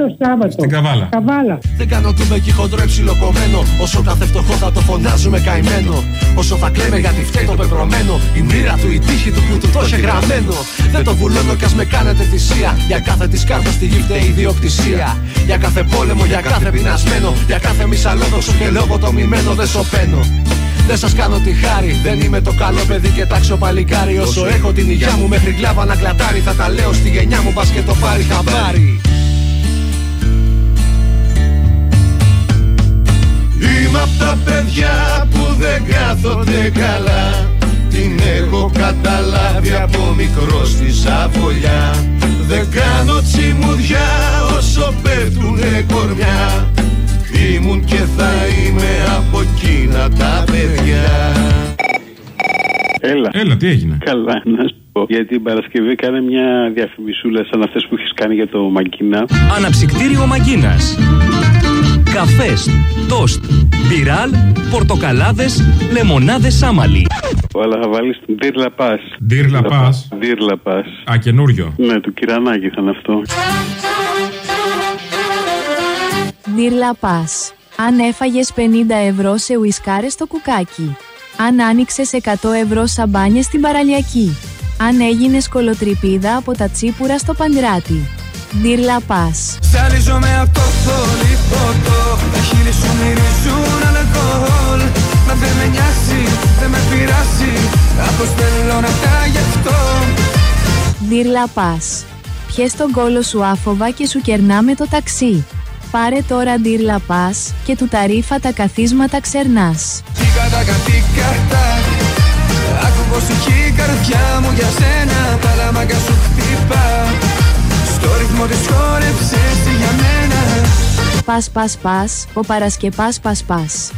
το Σάββατο. Στην Καβάλα. Καβάλα. Δεν κάνω του με χοντρό ψιλοκομμένο. Όσο κάθε φτωχό θα το φωνάζουμε καημένο. Όσο θα κλαίμε γιατί φταίει το πεπρωμένο. Η μοίρα του, η τύχη του που του το είχε γραμμένο. Δεν το βουλώνω κι ας με κάνετε θυσία. Για κάθε τη κάρτα στη γη φταίει η ιδιοκτησία. Για κάθε πόλεμο, για κάθε πεινασμένο. Για κάθε μισαλόδοξο και λογοτομημένο δεν σωπαίνω. Δεν σας κάνω τη χάρη, δεν είμαι το καλό παιδί και τάξιο παλικάρι. Όσο έχω την υγειά μου μέχρι κλάβα να κλατάρει, θα τα λέω στη γενιά μου, πας και το πάρει χαμπάρι. Είμαι απ' τα παιδιά που δεν κάθονται καλά Την έχω καταλάβει από μικρός στη σαβολιά Δεν κάνω τσιμουδιά όσο πέφτουνε κορμιά Ήμουν και θα είμαι από εκείνα τα παιδιά Έλα. Έλα, τι έγινε; Καλά, να σου πω. Γιατί την Παρασκευή κάνε μια διαφημισούλα σαν αυτές που έχεις κάνει για το Μαγκίνα. Αναψυκτήριο Μαγκίνας. Καφές, τόστ, μπιράλ, πορτοκαλάδες, λεμονάδες σάμαλι. Αλλά θα βάλεις την Dear La Paz. Dear La Paz. Dear La Paz. Α, καινούριο. Ναι, του Κυρανάκη θα είναι αυτό. Ντύρλα Πας. Αν έφαγες 50 ευρώ σε ουισκάρες στο κουκάκι. Αν άνοιξες 100 ευρώ σαμπάνιες στην παραλιακή. Αν έγινες κολοτρυπίδα από τα τσίπουρα στο παγκράτη. Ντύρλα Πας. Ζαλίζομαι από το πολύ ποτό Τα χείλη σου μυρίζουν αλκοόλ Μα δεν με νοιάζει, δεν με πειράζει Αποστέλω να τα γι' αυτό Ντύρλα Πας. Πιες τον κόλο σου άφοβα και σου κερνάμε το ταξί. Πάρε τώρα Ντύρλα Πας και του ταρίφα τα καθίσματα ξερνάς. Τίκα τα κατίκα τάκ Άκου πως έχει η καρδιά μου για σένα Παλαμάκα σου χτυπά Στο ρυθμό της χόρεψες τι για μένα Πας πας πας, ο Παρασκεπάς πας πας.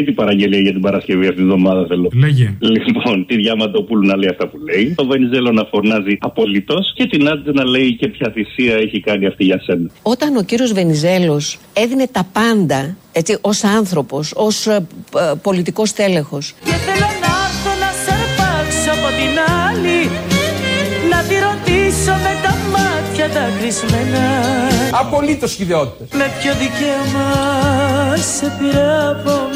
Τρίτη παραγγελία για την Παρασκευή αυτής της εβδομάδας θέλω. Λέγε. Λοιπόν, τη Διαμαντοπούλου να λέει αυτά που λέει. Το Βενιζέλο να φωνάζει απολύτως. Και την Άντζε να λέει και ποια θυσία έχει κάνει αυτή για σένα. Όταν ο κύριος Βενιζέλος έδινε τα πάντα, έτσι, ως άνθρωπος, ως ε, ε, πολιτικός τέλεχος, Και θέλω να έρθω να σε αρπάξω από την άλλη Να τη ρωτήσω με τα μάτια τα κρυσμένα Απολύτως χιδεότητες. Με ποιο δικαίωμα σε πήρε από μένα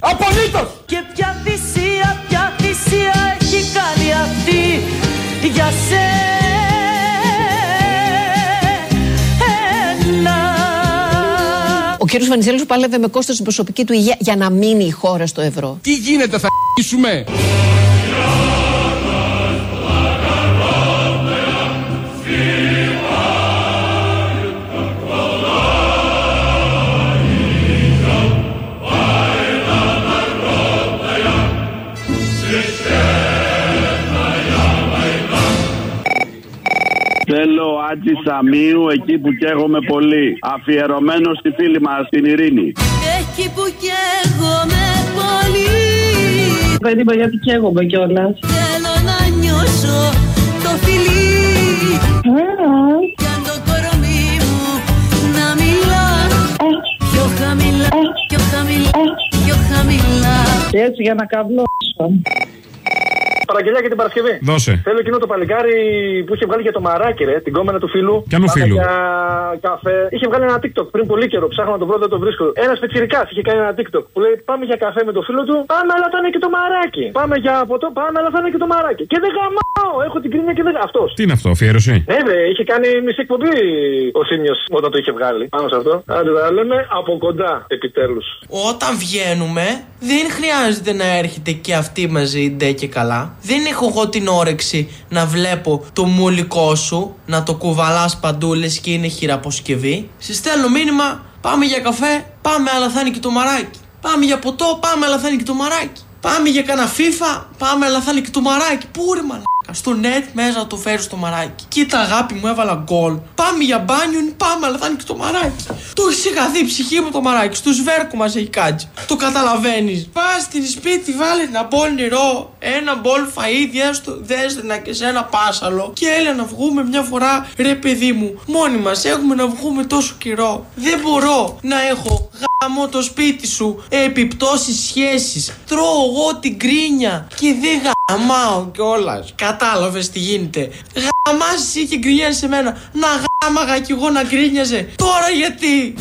Απολύτως! Και ποια θυσία, ποια θυσία έχει κάνει αυτή για σένα ο κύριος Βενιζέλος πάλευε με κόστος στην προσωπική του υγεία για να μείνει η χώρα στο ευρώ. Τι γίνεται, θα Θέλω Άτζη Σαμίου εκεί που καίγομαι πολύ. Αφιερωμένος στη φίλη μας την Ειρήνη. Εκεί που καίγομαι πολύ Δεν είπα γιατί καίγομαι κιόλας. Θέλω να νιώσω το φιλί Κι αν το κορμί μου να μην χαμηλά, πιο χαμηλά, πιο χαμηλά. Και έτσι για να καβλώσω. Παραγγελιά για την Παρασκευή. Δώσε. Θέλω εκείνο το παλικάρι που είχε βγάλει για το μαράκι, ρε, την κόμενα του φίλου. Ποιανού Πάμε φίλου; Για καφέ. Είχε βγάλει ένα TikTok πριν πολύ καιρό. Ψάχνω να το βρω, δεν το βρίσκω. Ένας πετσυρικά είχε κάνει ένα TikTok που λέει Πάμε για καφέ με το φίλο του. Πάμε, αλλά θα είναι και το μαράκι. Πάμε για ποτό, πάμε, αλλά θα είναι και το μαράκι. Και δεν γαμάω. Έχω την κρίνια και δεν. Αυτός. Τι είναι αυτό, αφιέρωση; Ναι, βρε, είχε κάνει μισή εκπομπή ο Θήμιο όταν το είχε βγάλει. Πάνω σε αυτό. Άντε, τα λέμε από κοντά, επιτέλους. Όταν βγαίνουμε, δεν χρειάζεται να έρχεται και αυτή μαζί ντε και καλά. Δεν έχω εγώ την όρεξη να βλέπω το μουλικό σου, να το κουβαλάς παντού λες και είναι χειραποσκευή. Σε στέλνω μήνυμα, πάμε για καφέ, πάμε αλλά θα είναι και το μαράκι. Πάμε για ποτό, πάμε αλλά θα είναι και το μαράκι. Πάμε για κανένα FIFA, πάμε αλλά θα είναι και το μαράκι. Πού ρε μαλάκα; Στο net μέσα να το φέρεις στο μαράκι. Κοίτα αγάπη μου έβαλα γκολ. Πάμε για μπάνιο, πάμε αλλά θα είναι και το μαράκι. Το έχεις χαθεί η ψυχή μου το μαράκι. Στο σβέρκο μας έχει κάτσει. Το καταλαβαίνεις. Πας στην σπίτι, βάλε ένα μπολ νερό, ένα μπολ φαΐ, δέστε να και σε ένα πάσαλο. Και έλα να βγούμε μια φορά, ρε παιδί μου. Μόνοι μας έχουμε να βγούμε τόσο καιρό. Δεν μπορώ να έχω γάμο το σπίτι σου, επιπτώσεις σχέσεις. Τρώω εγώ την κρίνια και δεν γαμάω κιόλας. Κατάλαβες τι γίνεται. Γαμάς εσύ και γκρινιάζεις σε μένα. Να γάμαγα κι εγώ να γκρίνιαζε. Τώρα γιατί;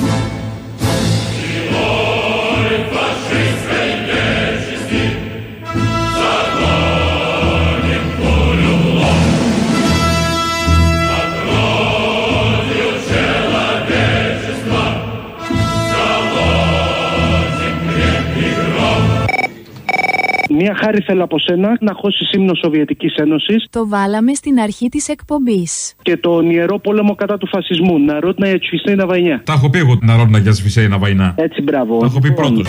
Μία χάρη θέλω από σένα να χώσει ύμνο Σοβιετικής Ένωσης Το βάλαμε στην αρχή της εκπομπής. και το ιερό πόλεμο κατά του φασισμού. Ναρότνα Ετσφισέινα Βαϊνιά. Τα έχω πει εγώ την αρρώνα για σφυσέινα βαϊνά. Έτσι, μπράβο. Τα έχω πει πρώτος.